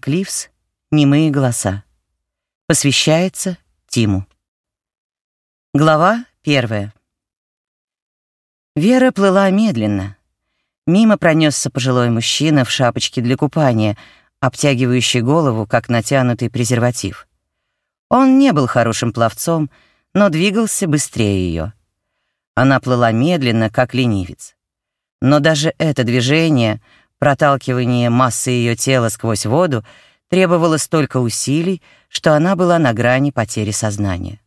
Кливс «Немые голоса». Посвящается Тиму. Глава первая. Вера плыла медленно. Мимо пронесся пожилой мужчина в шапочке для купания, обтягивающий голову, как натянутый презерватив. Он не был хорошим пловцом, но двигался быстрее ее. Она плыла медленно, как ленивец. Но даже это движение — Проталкивание массы ее тела сквозь воду требовало столько усилий, что она была на грани потери сознания.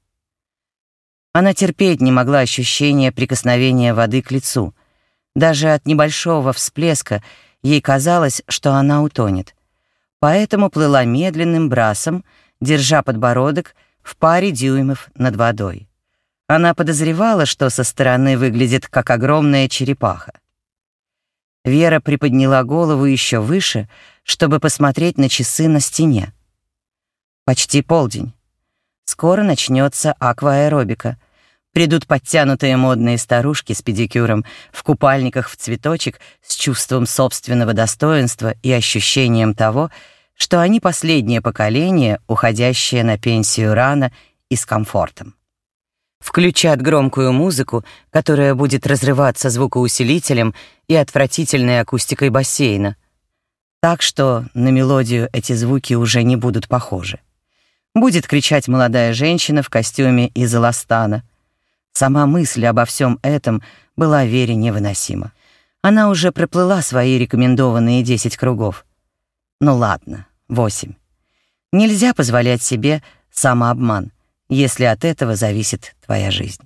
Она терпеть не могла ощущения прикосновения воды к лицу. Даже от небольшого всплеска ей казалось, что она утонет. Поэтому плыла медленным брасом, держа подбородок в паре дюймов над водой. Она подозревала, что со стороны выглядит как огромная черепаха. Вера приподняла голову еще выше, чтобы посмотреть на часы на стене. Почти полдень. Скоро начнется акваэробика. Придут подтянутые модные старушки с педикюром, в купальниках в цветочек, с чувством собственного достоинства и ощущением того, что они последнее поколение, уходящее на пенсию рано и с комфортом включат громкую музыку, которая будет разрываться звукоусилителем и отвратительной акустикой бассейна. Так что на мелодию эти звуки уже не будут похожи. Будет кричать молодая женщина в костюме из эластана. Сама мысль обо всем этом была Вере невыносима. Она уже проплыла свои рекомендованные 10 кругов. Ну ладно, 8. Нельзя позволять себе самообман — если от этого зависит твоя жизнь.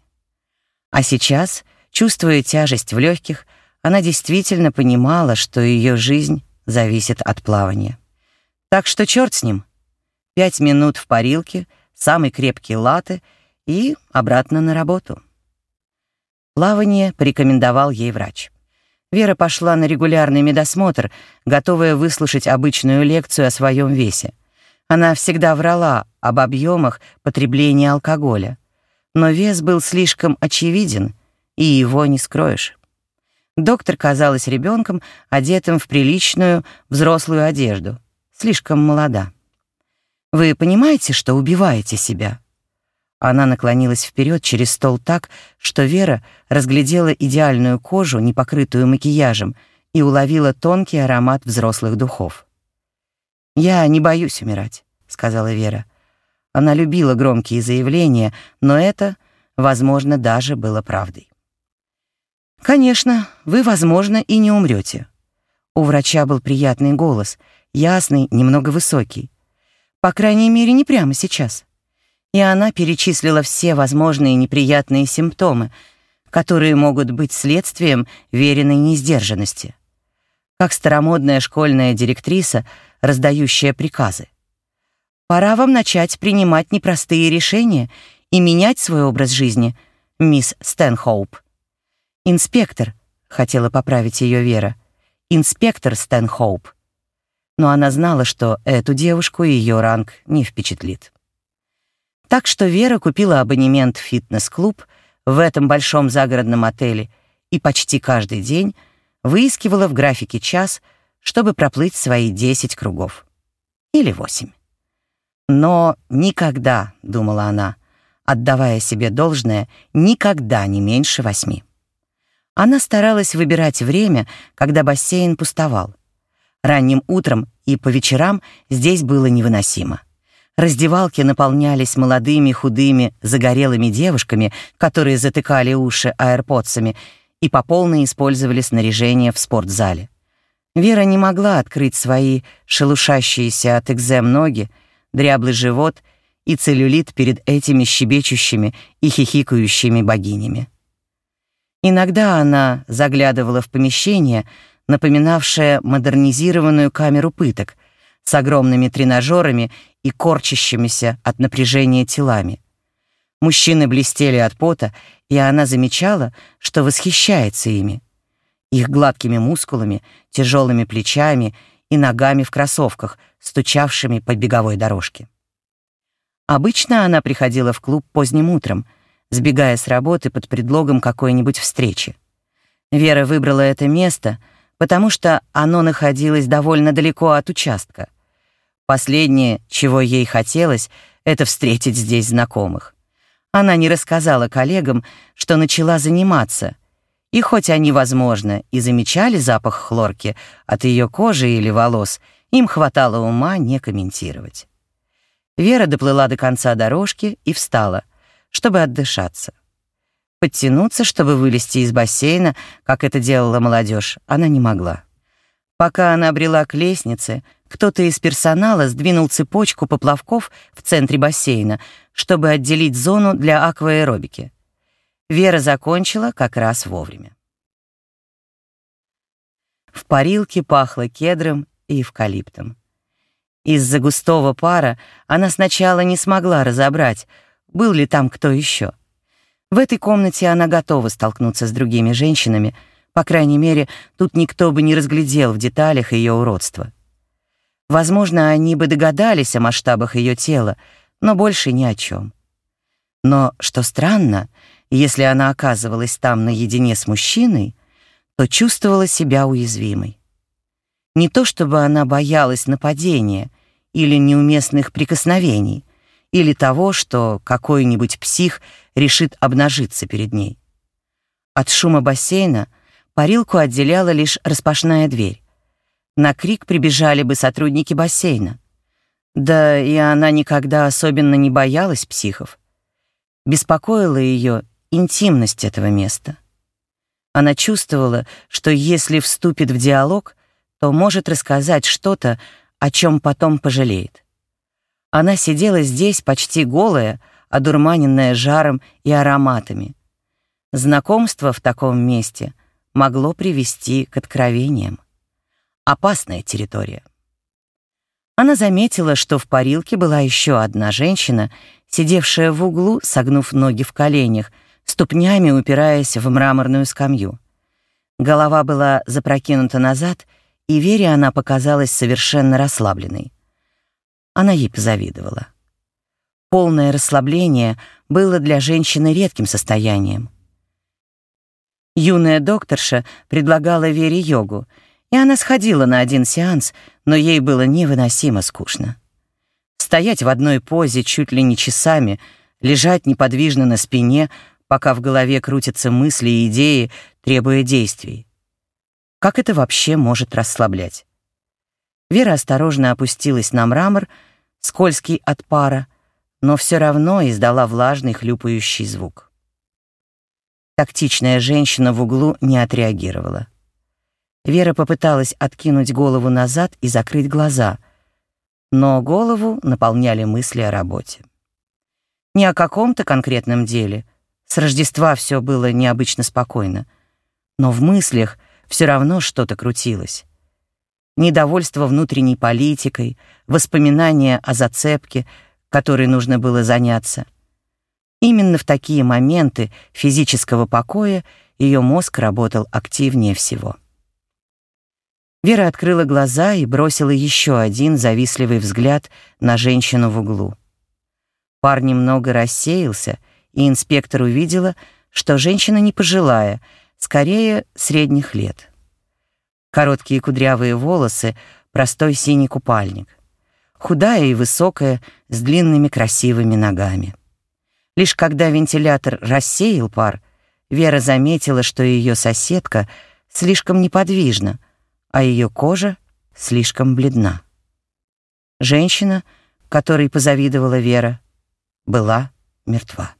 А сейчас, чувствуя тяжесть в легких, она действительно понимала, что ее жизнь зависит от плавания. Так что черт с ним. Пять минут в парилке, самый крепкий латы и обратно на работу. Плавание порекомендовал ей врач. Вера пошла на регулярный медосмотр, готовая выслушать обычную лекцию о своем весе. Она всегда врала об объемах потребления алкоголя, но вес был слишком очевиден, и его не скроешь. Доктор казалась ребенком, одетым в приличную взрослую одежду, слишком молода. Вы понимаете, что убиваете себя? Она наклонилась вперед через стол так, что Вера разглядела идеальную кожу, не покрытую макияжем, и уловила тонкий аромат взрослых духов. «Я не боюсь умирать», — сказала Вера. Она любила громкие заявления, но это, возможно, даже было правдой. «Конечно, вы, возможно, и не умрете. У врача был приятный голос, ясный, немного высокий. По крайней мере, не прямо сейчас. И она перечислила все возможные неприятные симптомы, которые могут быть следствием веренной несдержанности. Как старомодная школьная директриса — раздающая приказы. Пора вам начать принимать непростые решения и менять свой образ жизни, мисс Стэнхоуп. Инспектор, хотела поправить ее Вера, инспектор Стэнхоуп. Но она знала, что эту девушку ее ранг не впечатлит. Так что Вера купила абонемент в фитнес-клуб в этом большом загородном отеле и почти каждый день выискивала в графике час — чтобы проплыть свои десять кругов. Или восемь. Но никогда, — думала она, отдавая себе должное, никогда не меньше восьми. Она старалась выбирать время, когда бассейн пустовал. Ранним утром и по вечерам здесь было невыносимо. Раздевалки наполнялись молодыми, худыми, загорелыми девушками, которые затыкали уши аэрподсами и по полной использовали снаряжение в спортзале. Вера не могла открыть свои шелушащиеся от экзем ноги, дряблый живот и целлюлит перед этими щебечущими и хихикающими богинями. Иногда она заглядывала в помещение, напоминавшее модернизированную камеру пыток, с огромными тренажерами и корчащимися от напряжения телами. Мужчины блестели от пота, и она замечала, что восхищается ими их гладкими мускулами, тяжелыми плечами и ногами в кроссовках, стучавшими по беговой дорожке. Обычно она приходила в клуб поздним утром, сбегая с работы под предлогом какой-нибудь встречи. Вера выбрала это место, потому что оно находилось довольно далеко от участка. Последнее, чего ей хотелось, это встретить здесь знакомых. Она не рассказала коллегам, что начала заниматься, и хоть они, возможно, и замечали запах хлорки от ее кожи или волос, им хватало ума не комментировать. Вера доплыла до конца дорожки и встала, чтобы отдышаться. Подтянуться, чтобы вылезти из бассейна, как это делала молодежь, она не могла. Пока она брела к лестнице, кто-то из персонала сдвинул цепочку поплавков в центре бассейна, чтобы отделить зону для акваэробики. Вера закончила как раз вовремя. В парилке пахло кедром и эвкалиптом. Из-за густого пара она сначала не смогла разобрать, был ли там кто еще. В этой комнате она готова столкнуться с другими женщинами, по крайней мере, тут никто бы не разглядел в деталях ее уродства. Возможно, они бы догадались о масштабах ее тела, но больше ни о чем. Но, что странно, если она оказывалась там наедине с мужчиной, то чувствовала себя уязвимой. Не то чтобы она боялась нападения или неуместных прикосновений, или того, что какой-нибудь псих решит обнажиться перед ней. От шума бассейна парилку отделяла лишь распашная дверь. На крик прибежали бы сотрудники бассейна. Да и она никогда особенно не боялась психов. Беспокоила ее интимность этого места. Она чувствовала, что если вступит в диалог, то может рассказать что-то, о чем потом пожалеет. Она сидела здесь почти голая, одурманенная жаром и ароматами. Знакомство в таком месте могло привести к откровениям. Опасная территория. Она заметила, что в парилке была еще одна женщина, сидевшая в углу, согнув ноги в коленях, ступнями упираясь в мраморную скамью. Голова была запрокинута назад, и Вере она показалась совершенно расслабленной. Она ей позавидовала. Полное расслабление было для женщины редким состоянием. Юная докторша предлагала Вере йогу, и она сходила на один сеанс, но ей было невыносимо скучно. Стоять в одной позе чуть ли не часами, лежать неподвижно на спине, пока в голове крутятся мысли и идеи, требуя действий. Как это вообще может расслаблять? Вера осторожно опустилась на мрамор, скользкий от пара, но все равно издала влажный хлюпающий звук. Тактичная женщина в углу не отреагировала. Вера попыталась откинуть голову назад и закрыть глаза, но голову наполняли мысли о работе. Не о каком-то конкретном деле. С Рождества все было необычно спокойно. Но в мыслях все равно что-то крутилось. Недовольство внутренней политикой, воспоминания о зацепке, которой нужно было заняться. Именно в такие моменты физического покоя ее мозг работал активнее всего. Вера открыла глаза и бросила еще один завистливый взгляд на женщину в углу. Пар немного рассеялся, и инспектор увидела, что женщина не пожилая — скорее средних лет. Короткие кудрявые волосы, простой синий купальник. Худая и высокая, с длинными красивыми ногами. Лишь когда вентилятор рассеял пар, Вера заметила, что ее соседка слишком неподвижна, а ее кожа слишком бледна. Женщина, которой позавидовала Вера, была мертва.